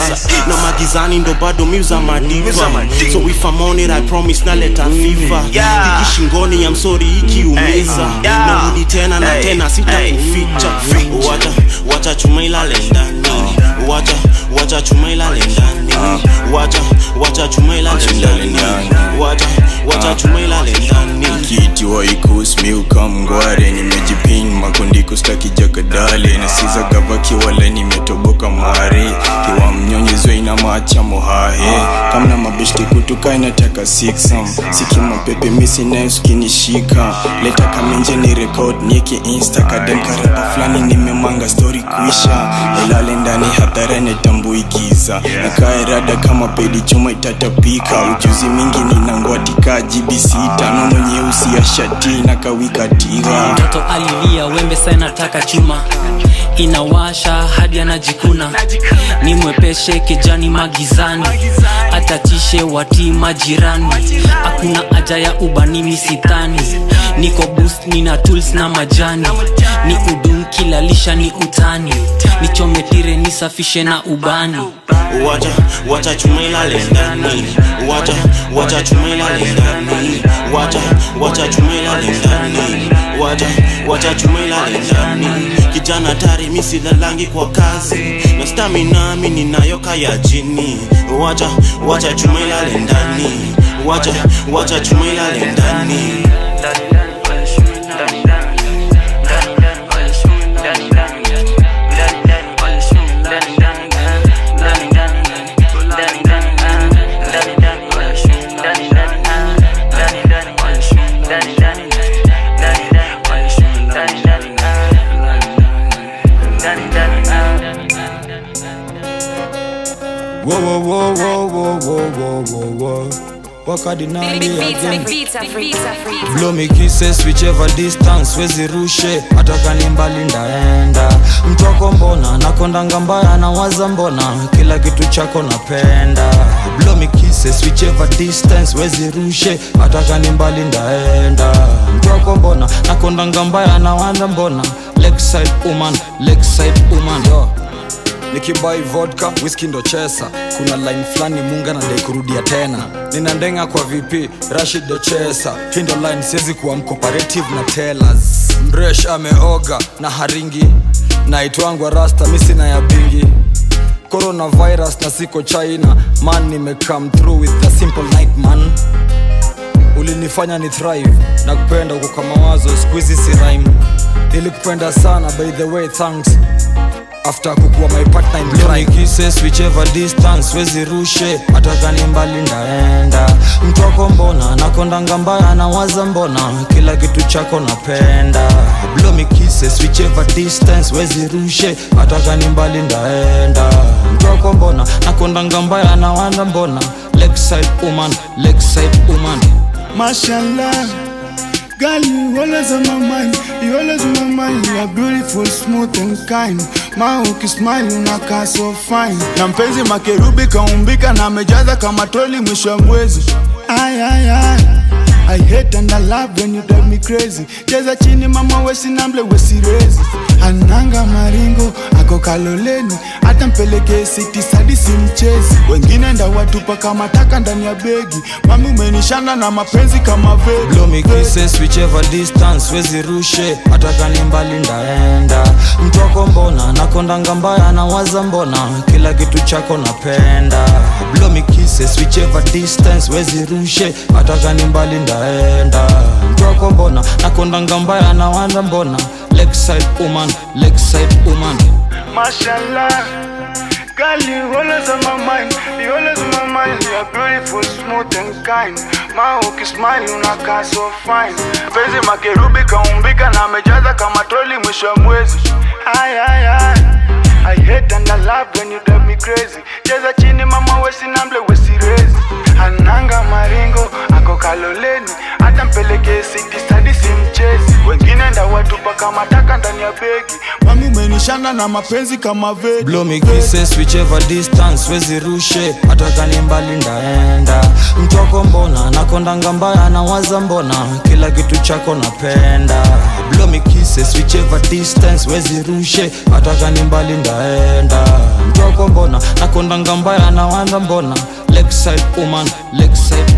Speaker 1: Na magizani ndo bado miuza madiva so if I'm on it I promise naleta fifa. Hiki shingoni ya msori ikiumiza narudi tena na tena sitakuficha wacha wacha chuma ilale ndani. Wacha wacha chuma ilale ndani. Wacha wacha chuma ilale ndani. wacha wacha chuma ilale ndani.
Speaker 8: Kiti wa ikus miuka mngware nimejipin makundiko kustaki jagadale nasiza gavaki wala nimetoboka mwari. Kiwa mnyonyezwe ina macha mohahe kamna mabishti kutuka inataka siksam siki mapepe misi nayo skinishika leta kamenje ni record nieke insta. Kadem karapa fulani nimemanga story kuisha. Ilale ndani hadhara netambuigiza nakae rada kama pedi chuma itatapika. Ujuzi mingi ninangwatika gbc tano mwenyeusi ya shati na kawikatiga
Speaker 41: mtoto alilia wembe sa nataka chuma. Inawasha hadi anajikuna. Ni mwepeshe kijani magizani. Atatishe wati majirani hakuna haja ya ubani misitani. Niko boost nina tools na majani. Ni udum kilalisha ni utani. Nichometire nisafishe na ubani.
Speaker 1: Wacha wacha wacha wacha wacha wacha wacha wacha chuma ilale ndani. kijana tari misi lalangi kwa kazi. Na stamina mi ninayo kaya jini wacha wacha chuma ilale ndani. Wacha wacha chuma ilale ndani
Speaker 8: again. blow me kisses whichever distance wezirushe hata kani mbali ndaenda. Mtoko mbona nakondanga mbaya na waza mbona. Kila kitu chako napenda. Blow me kisses whichever distance wezirushe hata kani mbali ndaenda. Mtoko mbona nakondanga mbaya na waza mbona. Lakeside woman lakeside woman. Yo nikibai vodka whisky ndo chesa. Kuna line fulani munga na dai kurudia tena. Nina ndenga kwa vp rashid ndo chesa. Hii ndo line siwezi kuwa mcooperative na tellers. Mresh ameoga na haringi. Naitwangwa rasta misina ya bingi coronavirus na siko china. Man nimecome through with a simple night man. Ulinifanya ni thrive. Na kupenda uko kwa mawazo squizi si rhyme. Nilikupenda sana by the way thanks after kukuwa my partner in crime kisses whichever distance wezi rushe. Hata kani mbali ndaenda mtoko mbona nakondanga mbaya nawaza mbona. Kila kitu chako napenda. Blow me kisses whichever distance wezi rushe. Hata kani mbali ndaenda mtoko mbona nakondanga mbaya nawaza mbona. Lakeside woman lakeside woman.
Speaker 16: Mashallah, girl, you always on my mind. You always on my mind. You are beautiful, smooth and kind. Ma ukismile unakaa so fine. Na mpenzi makerubi kaumbika na amejaza kama troli mwisho mwezi. Ay, ay, ay. I hate and I love when you drive me crazy. Cheza chini mama wesi wesinamble wesirezi. Ananga maringo ako kaloleni, hata mpelekee siti sadi si mchezi. Wengine ndawatupa kama taka ndani ya begi. Mami umenishana na mapenzi kama vegi.
Speaker 8: blow me kisses whichever distance wezi rushe. Hata kani mbali ndaenda. Mtoko mbona nakondanga mbaya nawaza mbona. Kila kitu chako napenda. Blow me kisses whichever distance wezi rushe. Hata kani mbali ndaenda. Mtoko mbona nakondanga mbaya nawaza mbona. Lakeside woman lakeside woman
Speaker 16: Mashallah, girl, you always on my mind. You always on my mind. You are beautiful, smooth and kind. Unakaa so fine. Penzi makerubi kaumbika na amejaza kama troli mwisho mwezi. Ay, ay, ay. I hate and I love when you drive me crazy. Chini mama wesinamble wesirezi. Ananga maringo ako kaloleni, hata mpelekee siti sadi si mchezi. Wengine ndawatupa kama taka ndani ya begi. Mami umenishana na mapenzi kama vedi
Speaker 8: blow me kisses whichever distance wezi rushe. Hata kani mbali ndaenda. Mtoko mbona nakondanga mbaya nawaza mbona. Kila kitu chako napenda. Blow me kisses whichever distance wezi rushe. Hata kani mbali ndaenda. Mtoko mbona nakondanga mbaya nawaza mbona. Lakeside woman lakeside